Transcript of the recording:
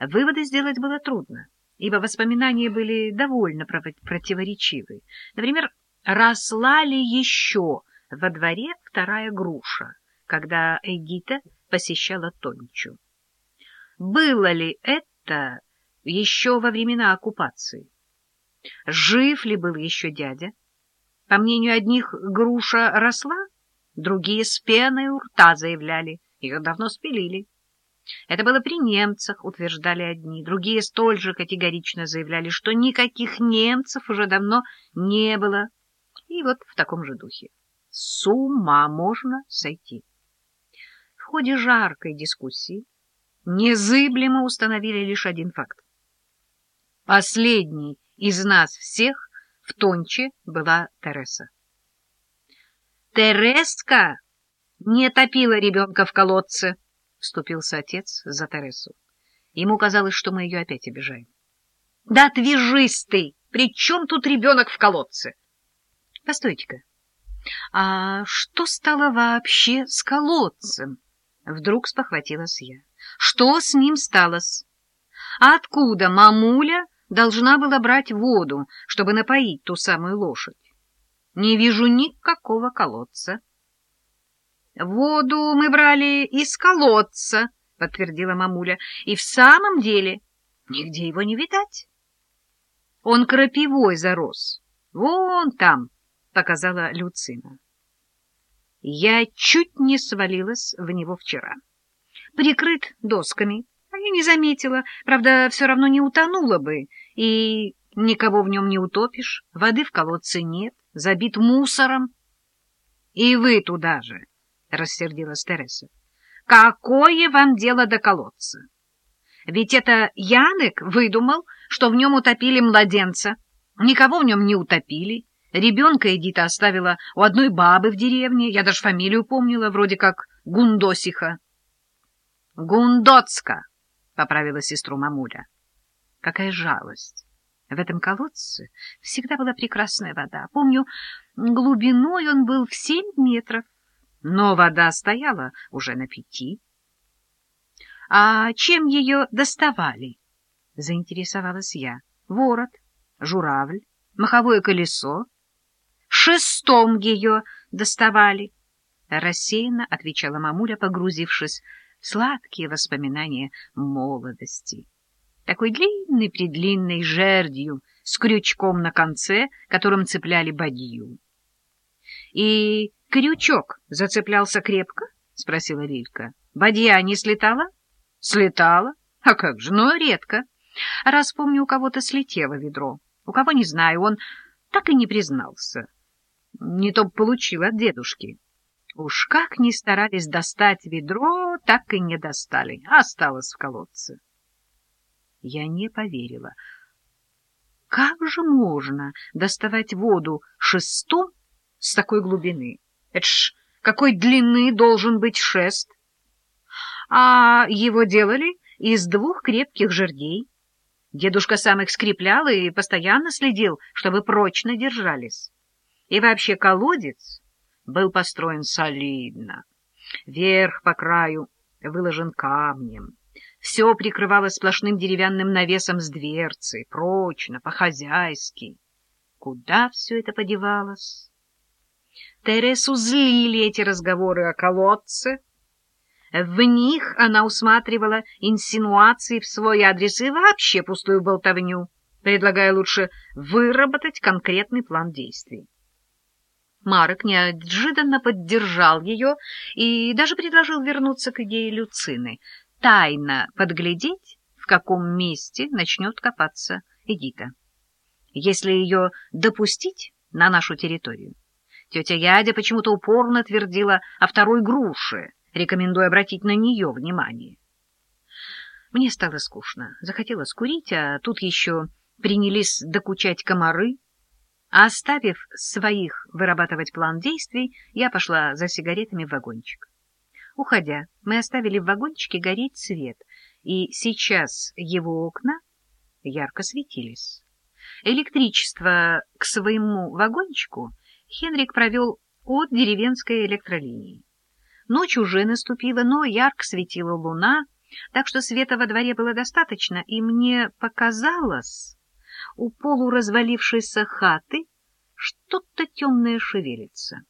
Выводы сделать было трудно, ибо воспоминания были довольно противоречивы. Например, росла ли еще во дворе вторая груша, когда Эгита посещала Тончу? Было ли это еще во времена оккупации? Жив ли был еще дядя? По мнению одних, груша росла, другие с пеной у рта заявляли, ее давно спилили. Это было при немцах, утверждали одни, другие столь же категорично заявляли, что никаких немцев уже давно не было. И вот в таком же духе. С ума можно сойти. В ходе жаркой дискуссии незыблемо установили лишь один факт. Последний из нас всех в Тонче была Тереса. Тереска не топила ребенка в колодце, — вступился отец за Тересу. Ему казалось, что мы ее опять обижаем. — Да отвяжись ты! При чем тут ребенок в колодце? — Постойте-ка. А что стало вообще с колодцем? Вдруг спохватилась я. Что с ним сталось? А откуда мамуля должна была брать воду, чтобы напоить ту самую лошадь? Не вижу никакого колодца. — Воду мы брали из колодца, — подтвердила мамуля, — и в самом деле нигде его не видать. Он крапивой зарос. Вон там, — показала Люцина. Я чуть не свалилась в него вчера. Прикрыт досками, а я не заметила, правда, все равно не утонула бы, и никого в нем не утопишь, воды в колодце нет забит мусором. — И вы туда же, — рассердилась Тереса. — Какое вам дело до колодца? Ведь это Янек выдумал, что в нем утопили младенца. Никого в нем не утопили. Ребенка Эдита оставила у одной бабы в деревне. Я даже фамилию помнила, вроде как Гундосиха. — Гундоцка, — поправила сестру мамуля. Какая жалость! В этом колодце всегда была прекрасная вода. Помню, глубиной он был в семь метров, но вода стояла уже на пяти. — А чем ее доставали? — заинтересовалась я. — Ворот, журавль, маховое колесо. — Шестом ее доставали, — рассеянно отвечала мамуля, погрузившись в сладкие воспоминания молодости такой длинной-предлинной жердью с крючком на конце, которым цепляли бадью. — И крючок зацеплялся крепко? — спросила Лилька. — Бадья не слетала? — Слетала. А как же, но редко. Раз помню, у кого-то слетело ведро. У кого не знаю, он так и не признался. Не то получил от дедушки. Уж как ни старались достать ведро, так и не достали. Осталось в колодце. Я не поверила. Как же можно доставать воду шестом с такой глубины? Это ж какой длины должен быть шест? А его делали из двух крепких жердей. Дедушка сам их скреплял и постоянно следил, чтобы прочно держались. И вообще колодец был построен солидно. Верх по краю выложен камнем. Все прикрывалось сплошным деревянным навесом с дверцы, прочно, по-хозяйски. Куда все это подевалось? Тересу злили эти разговоры о колодце. В них она усматривала инсинуации в свой адрес и вообще пустую болтовню, предлагая лучше выработать конкретный план действий. Марок неожиданно поддержал ее и даже предложил вернуться к идее Люцины — тайно подглядеть, в каком месте начнет копаться Эдита. Если ее допустить на нашу территорию. Тетя Ядя почему-то упорно твердила о второй груше, рекомендуя обратить на нее внимание. Мне стало скучно. Захотелось курить, а тут еще принялись докучать комары. А оставив своих вырабатывать план действий, я пошла за сигаретами в вагончик. Уходя, мы оставили в вагончике гореть свет, и сейчас его окна ярко светились. Электричество к своему вагончику Хенрик провел от деревенской электролинии. Ночь уже наступила, но ярко светила луна, так что света во дворе было достаточно, и мне показалось, у полуразвалившейся хаты что-то темное шевелится.